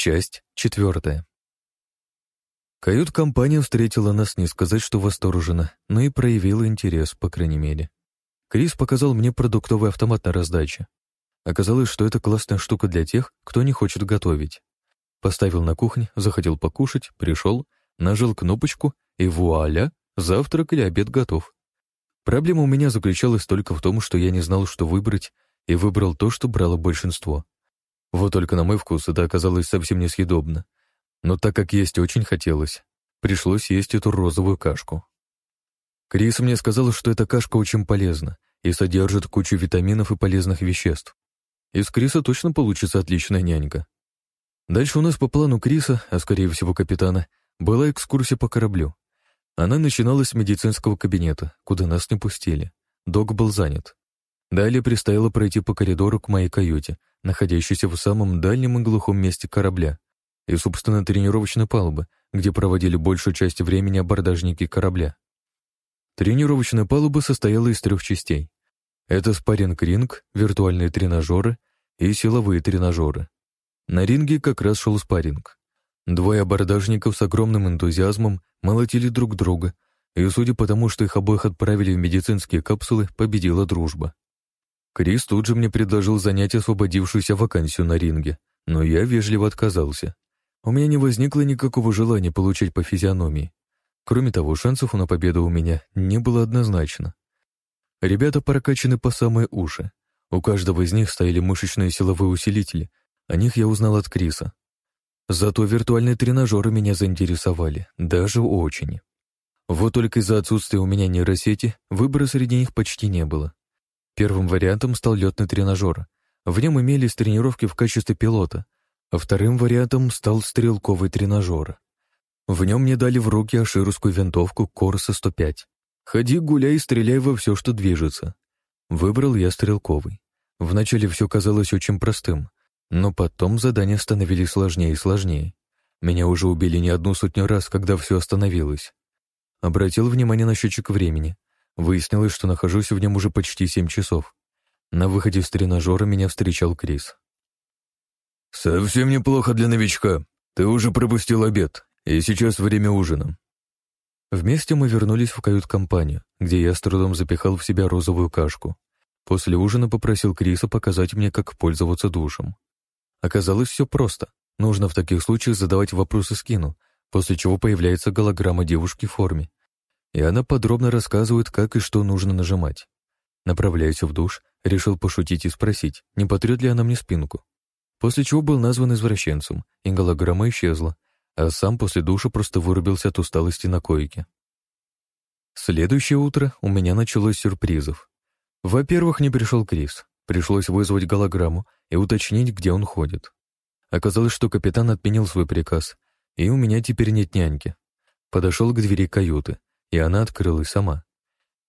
Часть четвертая. Кают-компания встретила нас не сказать, что восторженно, но и проявила интерес, по крайней мере. Крис показал мне продуктовый автомат на раздаче. Оказалось, что это классная штука для тех, кто не хочет готовить. Поставил на кухне, захотел покушать, пришел, нажал кнопочку, и вуаля, завтрак или обед готов. Проблема у меня заключалась только в том, что я не знал, что выбрать, и выбрал то, что брало большинство. Вот только на мой вкус это оказалось совсем несъедобно. Но так как есть очень хотелось, пришлось есть эту розовую кашку. Крис мне сказал, что эта кашка очень полезна и содержит кучу витаминов и полезных веществ. Из Криса точно получится отличная нянька. Дальше у нас по плану Криса, а скорее всего капитана, была экскурсия по кораблю. Она начиналась с медицинского кабинета, куда нас не пустили. Док был занят. Далее предстояло пройти по коридору к моей каюте, находящейся в самом дальнем и глухом месте корабля, и, собственно, тренировочной палубы, где проводили большую часть времени абордажники корабля. Тренировочная палуба состояла из трех частей. Это спарринг-ринг, виртуальные тренажеры и силовые тренажеры. На ринге как раз шел спарринг. Двое абордажников с огромным энтузиазмом молотили друг друга, и, судя по тому, что их обоих отправили в медицинские капсулы, победила дружба. Крис тут же мне предложил занять освободившуюся вакансию на ринге, но я вежливо отказался. У меня не возникло никакого желания получать по физиономии. Кроме того, шансов на победу у меня не было однозначно. Ребята прокачаны по самые уши. У каждого из них стояли мышечные силовые усилители. О них я узнал от Криса. Зато виртуальные тренажеры меня заинтересовали, даже очень. Вот только из-за отсутствия у меня нейросети выбора среди них почти не было. Первым вариантом стал летный тренажер. В нем имелись тренировки в качестве пилота, а вторым вариантом стал стрелковый тренажер. В нем мне дали в руки аширускую винтовку Корса 105. Ходи, гуляй стреляй во все, что движется. Выбрал я стрелковый. Вначале все казалось очень простым, но потом задания становились сложнее и сложнее. Меня уже убили не одну сотню раз, когда все остановилось. Обратил внимание на счетчик времени. Выяснилось, что нахожусь в нем уже почти семь часов. На выходе с тренажера меня встречал Крис. «Совсем неплохо для новичка. Ты уже пропустил обед, и сейчас время ужина». Вместе мы вернулись в кают-компанию, где я с трудом запихал в себя розовую кашку. После ужина попросил Криса показать мне, как пользоваться душем. Оказалось, все просто. Нужно в таких случаях задавать вопросы скину, после чего появляется голограмма девушки в форме, и она подробно рассказывает, как и что нужно нажимать. Направляюсь в душ, решил пошутить и спросить, не потрет ли она мне спинку. После чего был назван извращенцем, и голограмма исчезла, а сам после душа просто вырубился от усталости на койке. Следующее утро у меня началось сюрпризов. Во-первых, не пришел Крис. Пришлось вызвать голограмму и уточнить, где он ходит. Оказалось, что капитан отменил свой приказ, и у меня теперь нет няньки. Подошел к двери каюты и она открылась сама.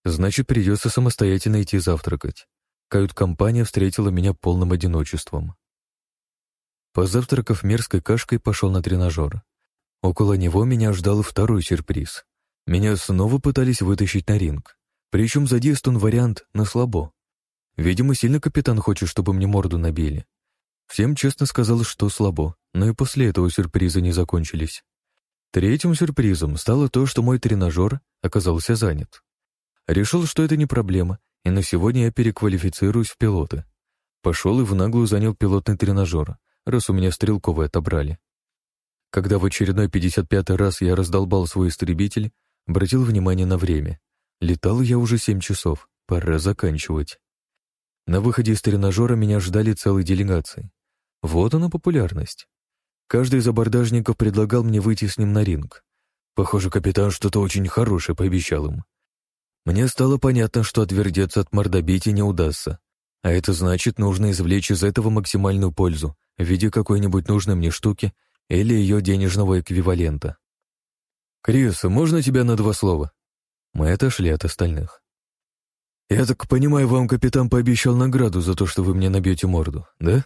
Значит, придется самостоятельно идти завтракать. Кают-компания встретила меня полным одиночеством. Позавтракав мерзкой кашкой, пошел на тренажер. Около него меня ждал второй сюрприз. Меня снова пытались вытащить на ринг. Причем задействован вариант на слабо. Видимо, сильно капитан хочет, чтобы мне морду набили. Всем честно сказал, что слабо, но и после этого сюрпризы не закончились. Третьим сюрпризом стало то, что мой тренажер оказался занят. Решил, что это не проблема, и на сегодня я переквалифицируюсь в пилоты. Пошел и в наглую занял пилотный тренажер, раз у меня стрелковый отобрали. Когда в очередной 55-й раз я раздолбал свой истребитель, обратил внимание на время. Летал я уже 7 часов, пора заканчивать. На выходе из тренажера меня ждали целой делегацией. Вот она популярность. Каждый из абордажников предлагал мне выйти с ним на ринг. Похоже, капитан что-то очень хорошее пообещал им. Мне стало понятно, что отвердеться от мордобития не удастся. А это значит, нужно извлечь из этого максимальную пользу в виде какой-нибудь нужной мне штуки или ее денежного эквивалента. «Крис, можно тебя на два слова?» Мы отошли от остальных. «Я так понимаю, вам капитан пообещал награду за то, что вы мне набьете морду, да?»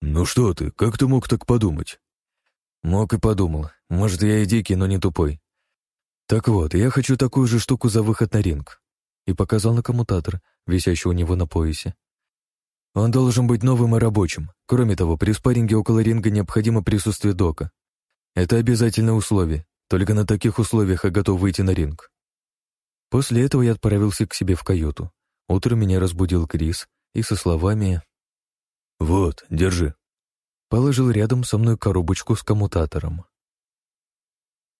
«Ну что ты, как ты мог так подумать?» «Мог и подумал. Может, я и дикий, но не тупой. Так вот, я хочу такую же штуку за выход на ринг». И показал на коммутатор, висящий у него на поясе. Он должен быть новым и рабочим. Кроме того, при спарринге около ринга необходимо присутствие дока. Это обязательное условие. Только на таких условиях я готов выйти на ринг. После этого я отправился к себе в каюту. Утром меня разбудил Крис и со словами «Вот, держи». Положил рядом со мной коробочку с коммутатором.